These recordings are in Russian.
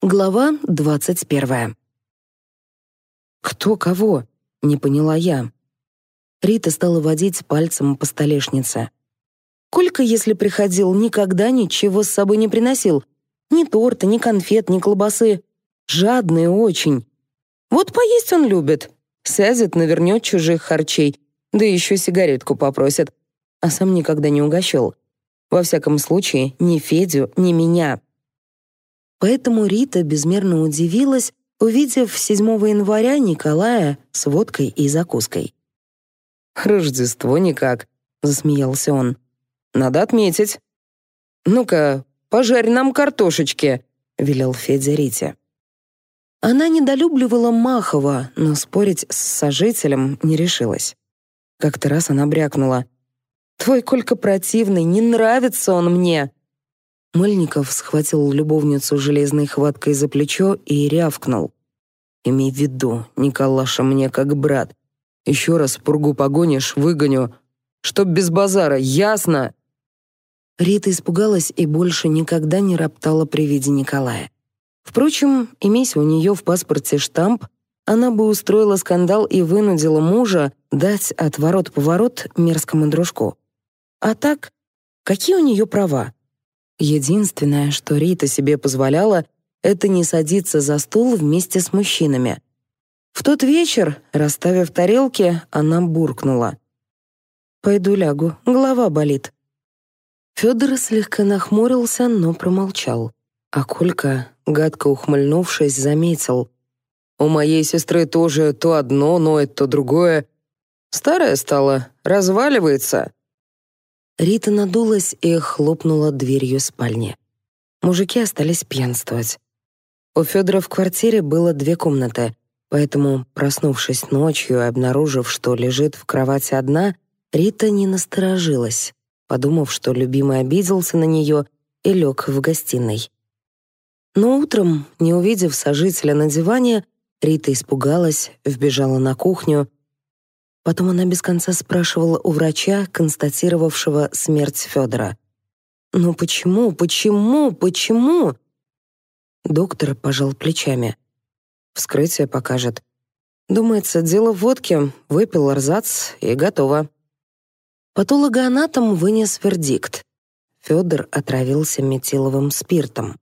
Глава 21. Кто кого? не поняла я. Рита стала водить пальцем по столешнице. Колька, если приходил, никогда ничего с собой не приносил. Ни торта, ни конфет, ни колбасы. Жадный очень. Вот поесть он любит. Сядет, навернет чужих харчей. Да еще сигаретку попросит. А сам никогда не угощал. Во всяком случае, ни Федю, ни меня. Поэтому Рита безмерно удивилась, увидев 7 января Николая с водкой и закуской. «Рождество никак», — засмеялся он. «Надо отметить». «Ну-ка, пожарь нам картошечки», — велел Федя Рите. Она недолюбливала Махова, но спорить с сожителем не решилась. Как-то раз она брякнула. «Твой Колька противный, не нравится он мне!» Мыльников схватил любовницу железной хваткой за плечо и рявкнул. «Имей в виду, Николаша мне как брат. Еще раз пургу погонишь, выгоню. Чтоб без базара, ясно?» Рита испугалась и больше никогда не роптала при виде Николая. Впрочем, имейся у нее в паспорте штамп, она бы устроила скандал и вынудила мужа дать отворот-поворот мерзкому дружку. А так, какие у нее права? Единственное, что Рита себе позволяла, это не садиться за стол вместе с мужчинами. В тот вечер, расставив тарелки, она буркнула. «Пойду лягу, голова болит». Федор слегка нахмурился, но промолчал. А Колька, гадко ухмыльнувшись, заметил. «У моей сестры тоже то одно ноет, то другое. Старая стала, разваливается. Рита надулась и хлопнула дверью спальни. Мужики остались пьянствовать. У Федора в квартире было две комнаты, поэтому, проснувшись ночью и обнаружив, что лежит в кровати одна, Рита не насторожилась, подумав, что любимый обиделся на нее и лег в гостиной. Но утром, не увидев сожителя на диване, Рита испугалась, вбежала на кухню Потом она без конца спрашивала у врача, констатировавшего смерть Федора. «Ну почему, почему, почему?» Доктор пожал плечами. «Вскрытие покажет. Думается, дело в водке, выпил рзац и готово». Патологоанатом вынес вердикт. Федор отравился метиловым спиртом.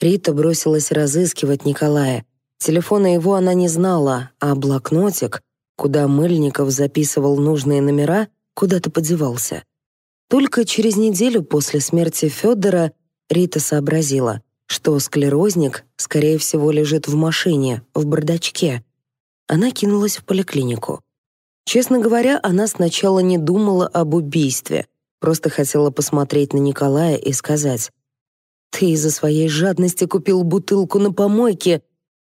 Рита бросилась разыскивать Николая. Телефона его она не знала, а блокнотик Куда Мыльников записывал нужные номера, куда-то подевался. Только через неделю после смерти Федора Рита сообразила, что склерозник, скорее всего, лежит в машине, в бардачке. Она кинулась в поликлинику. Честно говоря, она сначала не думала об убийстве, просто хотела посмотреть на Николая и сказать, «Ты из-за своей жадности купил бутылку на помойке,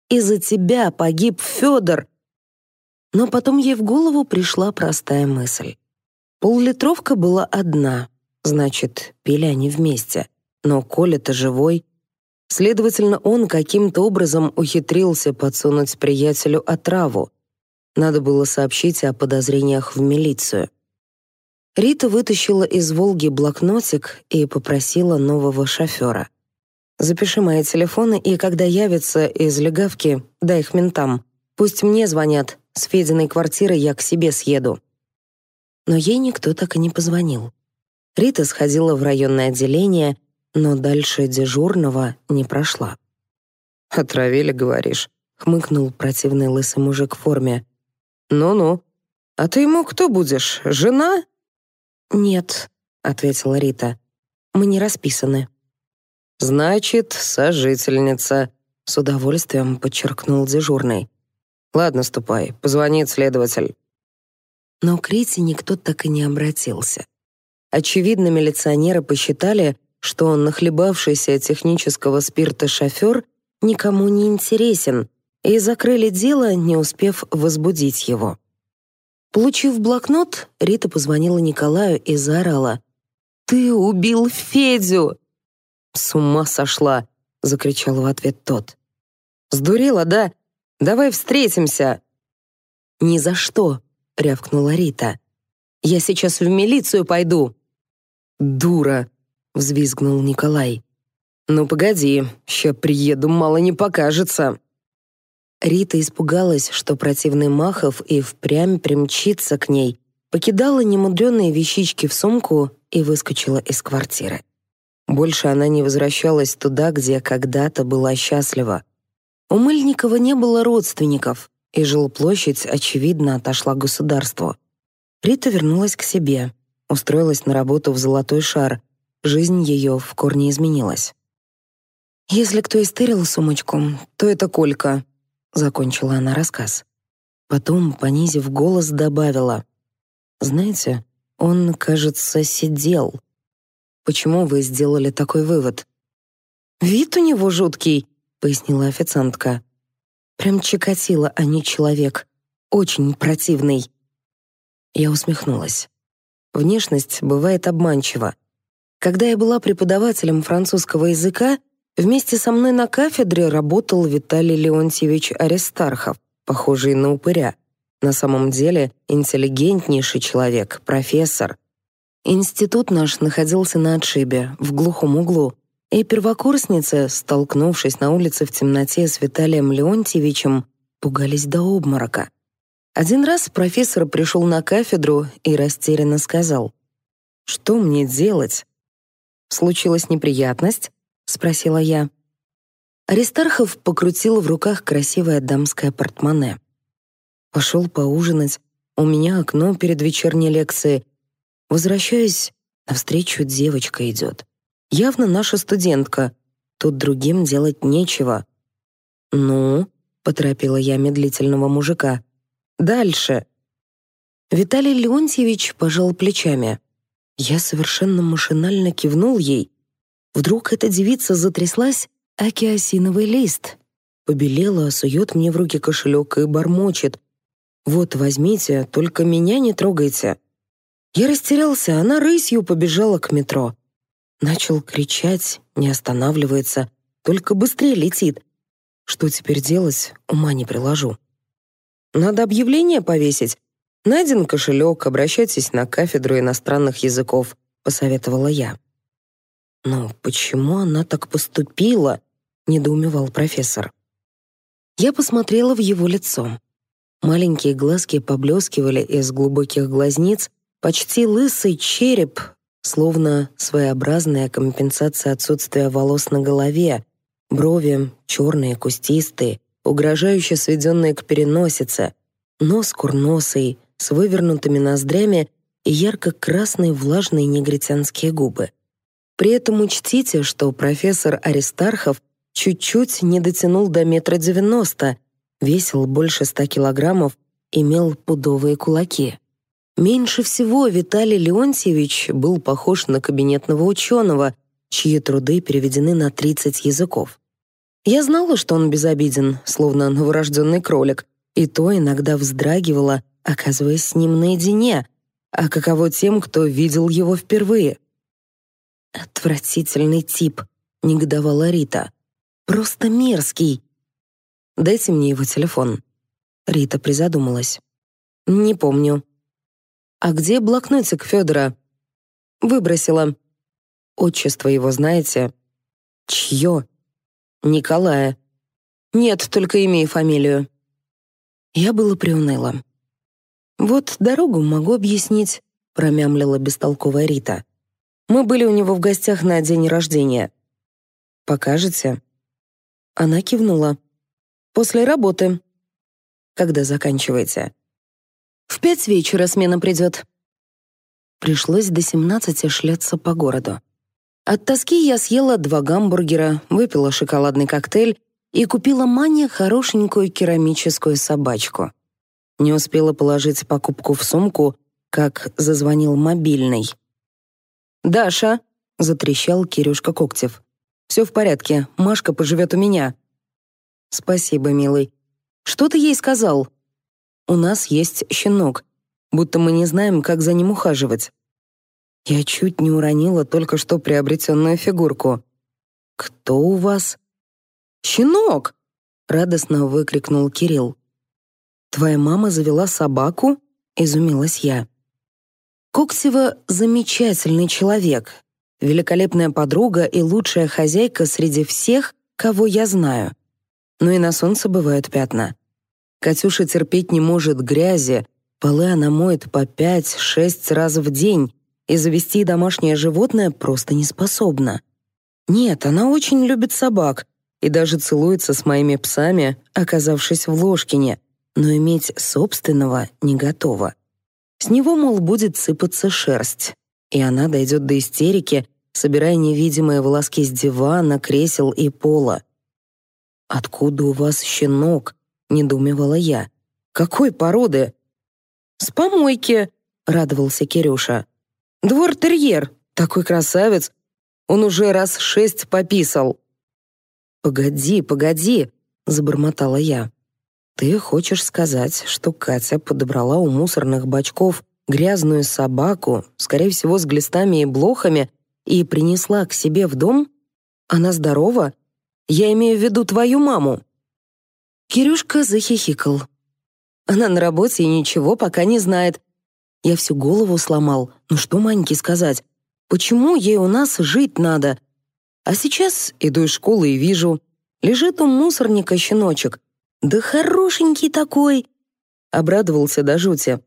из-за тебя погиб Федор, но потом ей в голову пришла простая мысль. Поллитровка была одна, значит, пили они вместе. Но Коля-то живой. Следовательно, он каким-то образом ухитрился подсунуть приятелю отраву. Надо было сообщить о подозрениях в милицию. Рита вытащила из «Волги» блокнотик и попросила нового шофера. «Запиши мои телефоны, и когда явятся из легавки, дай их ментам. Пусть мне звонят, с Фединой квартиры я к себе съеду. Но ей никто так и не позвонил. Рита сходила в районное отделение, но дальше дежурного не прошла. «Отравили, говоришь?» — хмыкнул противный лысый мужик в форме. «Ну-ну. А ты ему кто будешь? Жена?» «Нет», — ответила Рита. «Мы не расписаны». «Значит, сожительница», — с удовольствием подчеркнул дежурный. «Ладно, ступай. Позвонит следователь». Но к Рите никто так и не обратился. Очевидно, милиционеры посчитали, что он, нахлебавшийся технического спирта шофер, никому не интересен, и закрыли дело, не успев возбудить его. Получив блокнот, Рита позвонила Николаю и заорала. «Ты убил Федю!» «С ума сошла!» — закричал в ответ тот. «Сдурела, да? Давай встретимся!» «Ни за что!» — рявкнула Рита. «Я сейчас в милицию пойду!» «Дура!» — взвизгнул Николай. «Ну погоди, ща приеду, мало не покажется!» Рита испугалась, что противный Махов и впрямь примчится к ней, покидала немудрёные вещички в сумку и выскочила из квартиры. Больше она не возвращалась туда, где когда-то была счастлива. У Мыльникова не было родственников, и жилплощадь, очевидно, отошла государству. Рита вернулась к себе, устроилась на работу в «Золотой шар». Жизнь ее в корне изменилась. «Если кто истырил сумочку, то это Колька», — закончила она рассказ. Потом, понизив голос, добавила. «Знаете, он, кажется, сидел. Почему вы сделали такой вывод?» «Вид у него жуткий», пояснила официантка. Прям чикатило, а не человек. Очень противный. Я усмехнулась. Внешность бывает обманчива. Когда я была преподавателем французского языка, вместе со мной на кафедре работал Виталий Леонтьевич Аристархов, похожий на упыря. На самом деле интеллигентнейший человек, профессор. Институт наш находился на отшибе, в глухом углу, и первокурсницы, столкнувшись на улице в темноте с Виталием Леонтьевичем, пугались до обморока. Один раз профессор пришел на кафедру и растерянно сказал, «Что мне делать?» «Случилась неприятность?» — спросила я. Аристархов покрутил в руках красивое дамское портмоне. Пошел поужинать, у меня окно перед вечерней лекцией. Возвращаясь, навстречу девочка идет. Явно наша студентка. Тут другим делать нечего. «Ну?» — поторопила я медлительного мужика. «Дальше». Виталий Леонтьевич пожал плечами. Я совершенно машинально кивнул ей. Вдруг эта девица затряслась, акиосиновый лист. Побелела, сует мне в руки кошелек и бормочет. «Вот, возьмите, только меня не трогайте». Я растерялся, она рысью побежала к метро. Начал кричать, не останавливается, только быстрее летит. Что теперь делать, ума не приложу. Надо объявление повесить. Найден кошелек, обращайтесь на кафедру иностранных языков, посоветовала я. Но почему она так поступила? недоумевал профессор. Я посмотрела в его лицо. Маленькие глазки поблескивали из глубоких глазниц, почти лысый череп словно своеобразная компенсация отсутствия волос на голове, брови черные, кустистые, угрожающе сведенные к переносице, нос курносый, с вывернутыми ноздрями и ярко-красные влажные негритянские губы. При этом учтите, что профессор Аристархов чуть-чуть не дотянул до метра девяносто, весил больше ста килограммов, имел пудовые кулаки. Меньше всего Виталий Леонтьевич был похож на кабинетного ученого, чьи труды переведены на 30 языков. Я знала, что он безобиден, словно новорожденный кролик, и то иногда вздрагивала, оказываясь с ним наедине. А каково тем, кто видел его впервые? «Отвратительный тип», — негодовала Рита. «Просто мерзкий». «Дайте мне его телефон». Рита призадумалась. «Не помню», «А где блокнотик Федора?» «Выбросила». «Отчество его знаете?» «Чье?» «Николая». «Нет, только имей фамилию». Я было приуныла. «Вот дорогу могу объяснить», — промямлила бестолковая Рита. «Мы были у него в гостях на день рождения». «Покажете?» Она кивнула. «После работы». «Когда заканчиваете?» В пять вечера смена придет». Пришлось до семнадцати шляться по городу. От тоски я съела два гамбургера, выпила шоколадный коктейль и купила Мане хорошенькую керамическую собачку. Не успела положить покупку в сумку, как зазвонил мобильный. «Даша!» — затрещал Кирюшка Когтев. «Все в порядке, Машка поживет у меня». «Спасибо, милый. Что ты ей сказал?» у нас есть щенок, будто мы не знаем, как за ним ухаживать. Я чуть не уронила только что приобретенную фигурку. «Кто у вас?» «Щенок!» — радостно выкрикнул Кирилл. «Твоя мама завела собаку?» — изумилась я. Коксева — замечательный человек, великолепная подруга и лучшая хозяйка среди всех, кого я знаю. Но и на солнце бывают пятна. Катюша терпеть не может грязи, полы она моет по пять-шесть раз в день, и завести домашнее животное просто не способна. Нет, она очень любит собак и даже целуется с моими псами, оказавшись в Ложкине, но иметь собственного не готова. С него, мол, будет сыпаться шерсть, и она дойдет до истерики, собирая невидимые волоски с дивана, кресел и пола. «Откуда у вас щенок?» недоумевала я. «Какой породы?» «С помойки», — радовался Кирюша. «Двор-терьер, такой красавец. Он уже раз шесть пописал». «Погоди, погоди», — забормотала я. «Ты хочешь сказать, что Катя подобрала у мусорных бачков грязную собаку, скорее всего, с глистами и блохами, и принесла к себе в дом? Она здорова? Я имею в виду твою маму». Кирюшка захихикал. Она на работе и ничего пока не знает. Я всю голову сломал. Ну что Маньке сказать? Почему ей у нас жить надо? А сейчас иду из школы и вижу. Лежит у мусорника щеночек. Да хорошенький такой. Обрадовался до жути.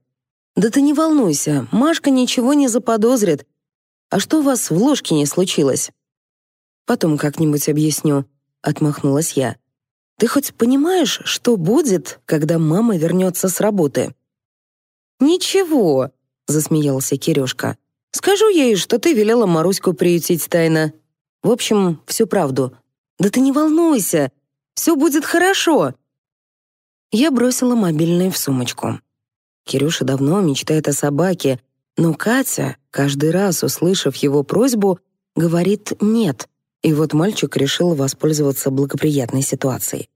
Да ты не волнуйся, Машка ничего не заподозрит. А что у вас в ложке не случилось? Потом как-нибудь объясню, отмахнулась я. Ты хоть понимаешь, что будет, когда мама вернется с работы?» «Ничего», — засмеялся Кирюшка. «Скажу ей, что ты велела Маруську приютить тайно. В общем, всю правду. Да ты не волнуйся, все будет хорошо». Я бросила мобильный в сумочку. Кирюша давно мечтает о собаке, но Катя, каждый раз услышав его просьбу, говорит «нет». И вот мальчик решил воспользоваться благоприятной ситуацией.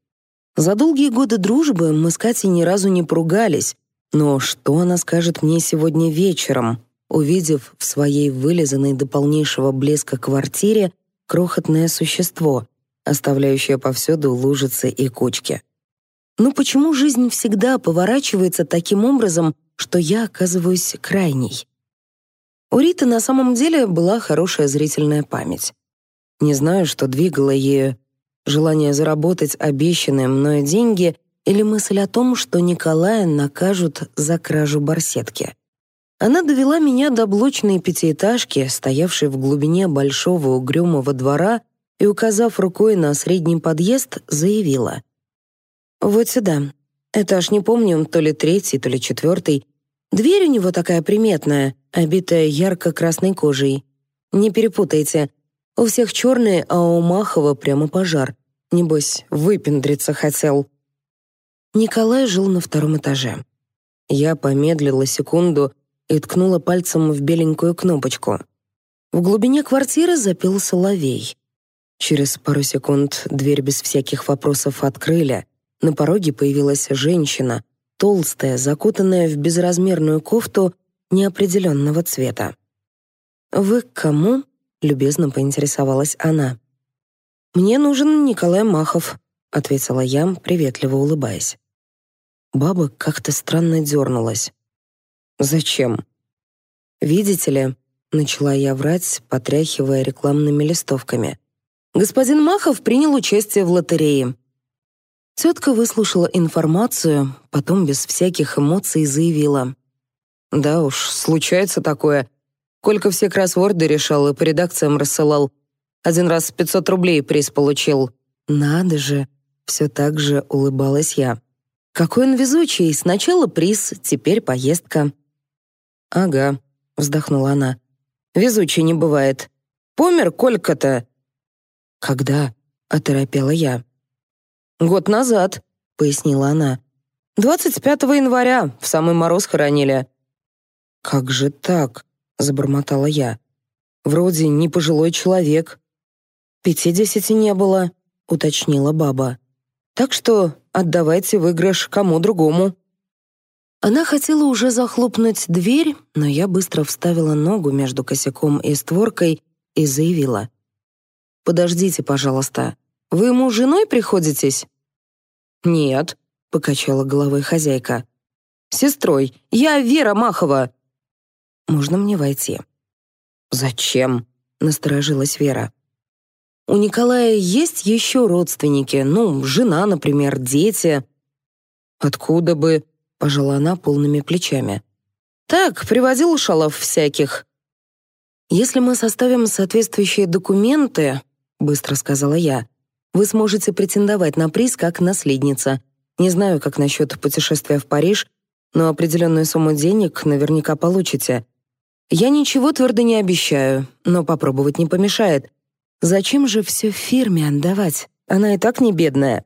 За долгие годы дружбы мы с Катей ни разу не поругались, но что она скажет мне сегодня вечером, увидев в своей вылизанной до полнейшего блеска квартире крохотное существо, оставляющее повсюду лужицы и кучки? Но ну почему жизнь всегда поворачивается таким образом, что я оказываюсь крайней? У Риты на самом деле была хорошая зрительная память. Не знаю, что двигало ею. Желание заработать обещанные мною деньги или мысль о том, что Николая накажут за кражу барсетки. Она довела меня до блочной пятиэтажки, стоявшей в глубине большого угрюмого двора, и, указав рукой на средний подъезд, заявила. «Вот сюда. Этаж, не помню, то ли третий, то ли четвертый. Дверь у него такая приметная, обитая ярко-красной кожей. Не перепутайте, у всех черные, а у Махова прямо пожар. Небось, выпендриться хотел. Николай жил на втором этаже. Я помедлила секунду и ткнула пальцем в беленькую кнопочку. В глубине квартиры запел соловей. Через пару секунд дверь без всяких вопросов открыли. На пороге появилась женщина, толстая, закутанная в безразмерную кофту неопределенного цвета. «Вы к кому?» — любезно поинтересовалась она. «Мне нужен Николай Махов», — ответила я, приветливо улыбаясь. Баба как-то странно дернулась. «Зачем?» «Видите ли», — начала я врать, потряхивая рекламными листовками. «Господин Махов принял участие в лотерее». Тетка выслушала информацию, потом без всяких эмоций заявила. «Да уж, случается такое. Колька все кроссворды решал и по редакциям рассылал. Один раз 500 рублей приз получил. Надо же, все так же улыбалась я. Какой он везучий, сначала приз, теперь поездка. Ага, вздохнула она. Везучий не бывает. Помер Колька-то. Когда? оторопела я. Год назад, пояснила она. 25 января в самый мороз хоронили. Как же так? забормотала я. Вроде не пожилой человек. Пятидесяти не было, уточнила баба. Так что отдавайте выигрыш кому другому. Она хотела уже захлопнуть дверь, но я быстро вставила ногу между косяком и створкой и заявила: "Подождите, пожалуйста. Вы ему женой приходитесь?" "Нет", покачала головой хозяйка. "Сестрой. Я Вера Махова. Можно мне войти?» «Зачем?» — насторожилась Вера. «У Николая есть еще родственники, ну, жена, например, дети». «Откуда бы?» — пожала она полными плечами. «Так, привозил шалов всяких». «Если мы составим соответствующие документы», — быстро сказала я, «вы сможете претендовать на приз как наследница. Не знаю, как насчет путешествия в Париж, но определенную сумму денег наверняка получите. Я ничего твердо не обещаю, но попробовать не помешает. Зачем же все фирме отдавать? Она и так не бедная.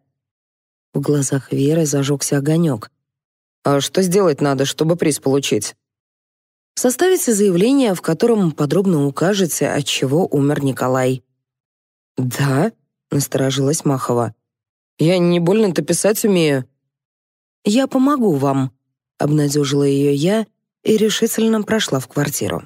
В глазах Веры зажегся огонек. А что сделать надо, чтобы приз получить? Составите заявление, в котором подробно укажете, от чего умер Николай. Да, насторожилась Махова. Я не больно-то писать умею. Я помогу вам, обнадежила ее я и решительно прошла в квартиру.